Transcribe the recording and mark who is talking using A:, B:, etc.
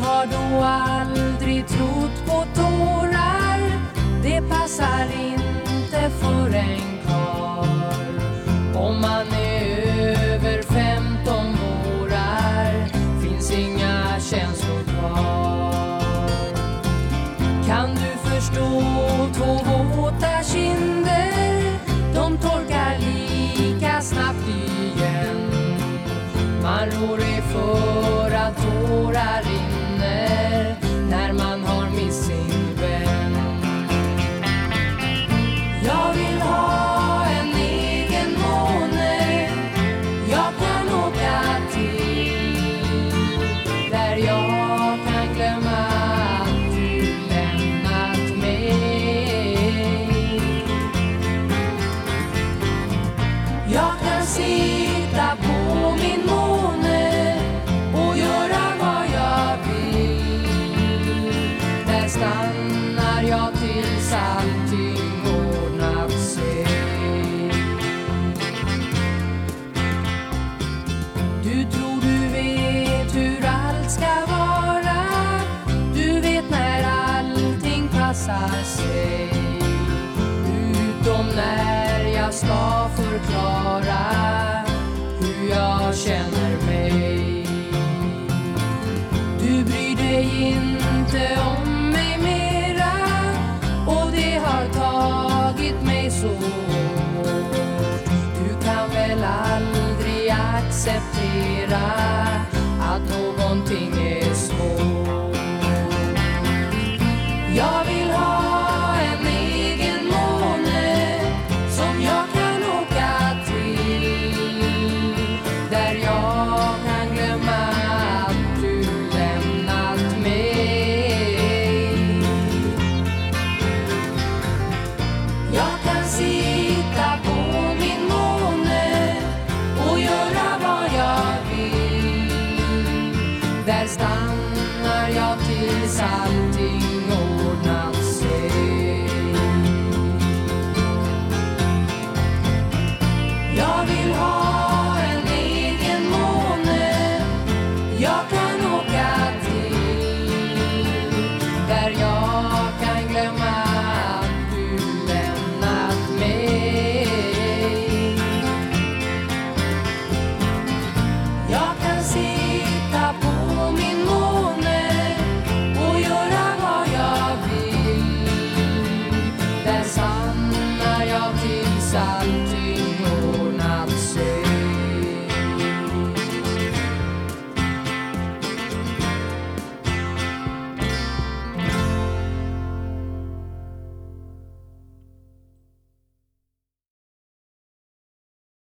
A: har då aldrig trott på tårar. Det passar inte för en karl. Om man är över 15 vårar Finns inga känslor kvar. Kan du förstå två våta kinder? De torkar lika snabbt igen. Man rår är för att tårar mer stannar jag tills allting ordnat sig. Du tror du vet hur allt ska vara. Du vet när allting passar sig. Utom när jag ska förklara hur jag känner mig. Du bryr dig inte om mera och det har tagit mig så. Hårt Du kan väl aldrig acceptera Där stannar jag tills allting ordnat sig. Vill Där